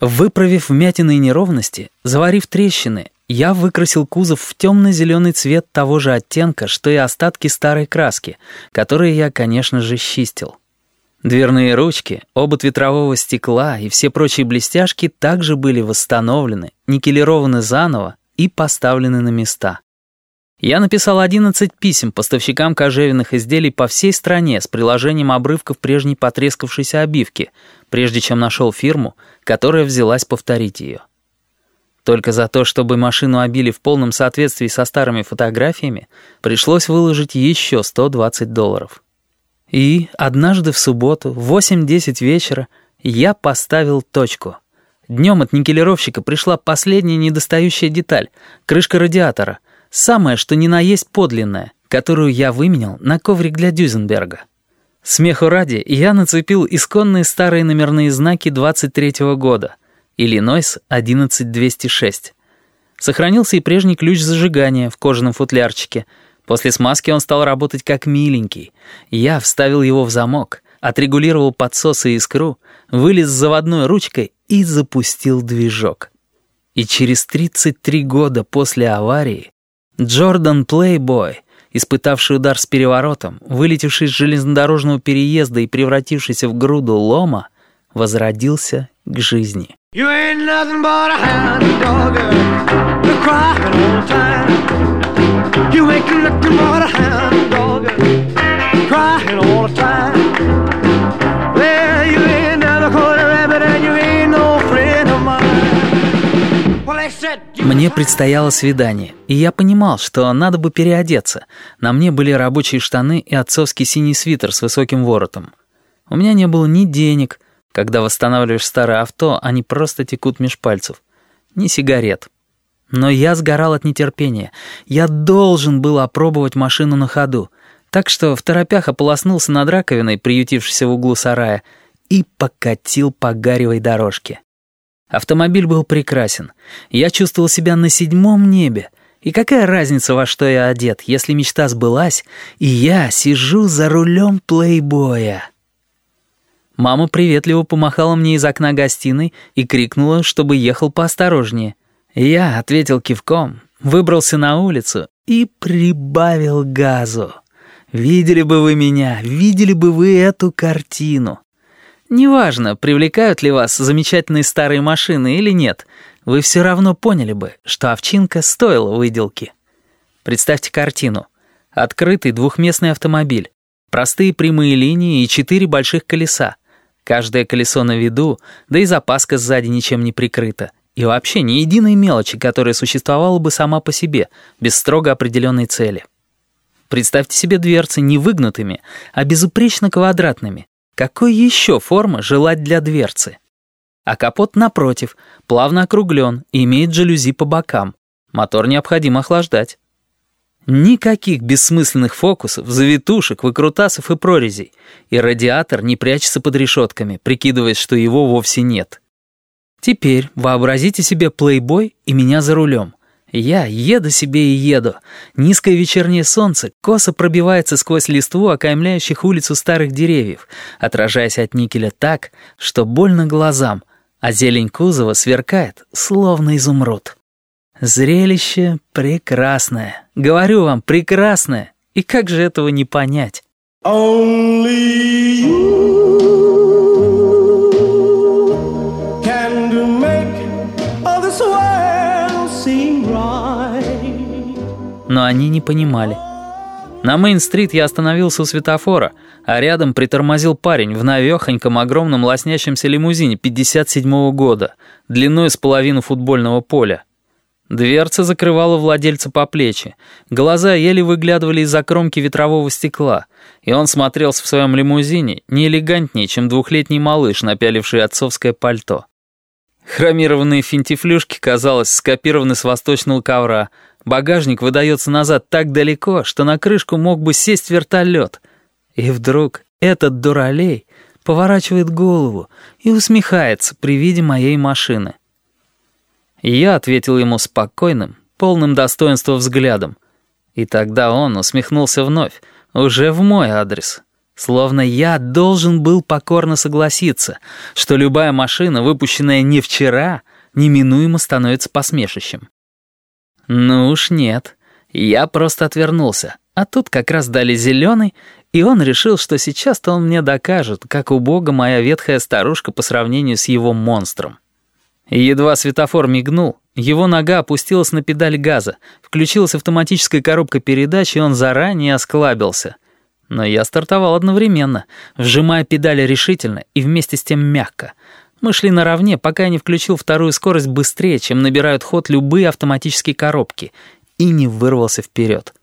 Выправив вмятины и неровности, заварив трещины, я выкрасил кузов в темно-зеленый цвет того же оттенка, что и остатки старой краски, которые я, конечно же, чистил. Дверные ручки, обод ветрового стекла и все прочие блестяшки также были восстановлены, никелированы заново и поставлены на места. Я написал 11 писем поставщикам кожевенных изделий по всей стране с приложением обрывков прежней потрескавшейся обивки, прежде чем нашел фирму, которая взялась повторить ее. Только за то, чтобы машину обили в полном соответствии со старыми фотографиями, пришлось выложить еще 120 долларов. И однажды в субботу в 8-10 вечера я поставил точку. Днем от никелировщика пришла последняя недостающая деталь — крышка радиатора — Самое, что ни на есть подлинное, которую я выменял на коврик для Дюзенберга. Смеху ради, я нацепил исконные старые номерные знаки 23-го года. Иллинойс 11206. Сохранился и прежний ключ зажигания в кожаном футлярчике. После смазки он стал работать как миленький. Я вставил его в замок, отрегулировал подсос и искру, вылез с заводной ручкой и запустил движок. И через 33 года после аварии Джордан Плейбой, испытавший удар с переворотом, вылетевший из железнодорожного переезда и превратившийся в груду лома, возродился к жизни. You Мне предстояло свидание, и я понимал, что надо бы переодеться. На мне были рабочие штаны и отцовский синий свитер с высоким воротом. У меня не было ни денег, когда восстанавливаешь старое авто, они просто текут меж пальцев, ни сигарет. Но я сгорал от нетерпения. Я должен был опробовать машину на ходу. Так что в торопях ополоснулся над раковиной, приютившейся в углу сарая, и покатил по гаревой дорожке. Автомобиль был прекрасен. Я чувствовал себя на седьмом небе. И какая разница, во что я одет, если мечта сбылась, и я сижу за рулем плейбоя. Мама приветливо помахала мне из окна гостиной и крикнула, чтобы ехал поосторожнее. Я ответил кивком, выбрался на улицу и прибавил газу. Видели бы вы меня, видели бы вы эту картину. Неважно, привлекают ли вас замечательные старые машины или нет, вы все равно поняли бы, что овчинка стоила выделки. Представьте картину. Открытый двухместный автомобиль, простые прямые линии и четыре больших колеса. Каждое колесо на виду, да и запаска сзади ничем не прикрыта. И вообще ни единой мелочи, которая существовала бы сама по себе, без строго определенной цели. Представьте себе дверцы не выгнутыми, а безупречно квадратными, какой еще формы желать для дверцы? А капот, напротив, плавно округлен и имеет жалюзи по бокам. Мотор необходимо охлаждать. Никаких бессмысленных фокусов, завитушек, выкрутасов и прорезей. И радиатор не прячется под решетками, прикидываясь, что его вовсе нет. Теперь вообразите себе плейбой и меня за рулем. Я еду себе и еду. Низкое вечернее солнце косо пробивается сквозь листву, окаймляющих улицу старых деревьев, отражаясь от никеля так, что больно глазам, а зелень кузова сверкает, словно изумруд. Зрелище прекрасное. Говорю вам, прекрасное. И как же этого не понять? Only you. Но они не понимали. На Мейн-стрит я остановился у светофора, а рядом притормозил парень в навехоньком огромном лоснящемся лимузине 57-го года, длиной с половину футбольного поля. Дверца закрывала владельца по плечи, глаза еле выглядывали из-за кромки ветрового стекла, и он смотрелся в своем лимузине не элегантнее, чем двухлетний малыш, напяливший отцовское пальто. Хромированные финтифлюшки, казалось, скопированы с восточного ковра — Багажник выдается назад так далеко, что на крышку мог бы сесть вертолет. И вдруг этот дуралей поворачивает голову и усмехается при виде моей машины. Я ответил ему спокойным, полным достоинства взглядом. И тогда он усмехнулся вновь, уже в мой адрес. Словно я должен был покорно согласиться, что любая машина, выпущенная не вчера, неминуемо становится посмешищем. Ну уж нет. Я просто отвернулся. А тут как раз дали зеленый, и он решил, что сейчас-то он мне докажет, как убога моя ветхая старушка по сравнению с его монстром. Едва светофор мигнул, его нога опустилась на педаль газа, включилась автоматическая коробка передач, и он заранее осклабился — но я стартовал одновременно, вжимая педали решительно и вместе с тем мягко. Мы шли наравне, пока я не включил вторую скорость быстрее, чем набирают ход любые автоматические коробки, и не вырвался вперед.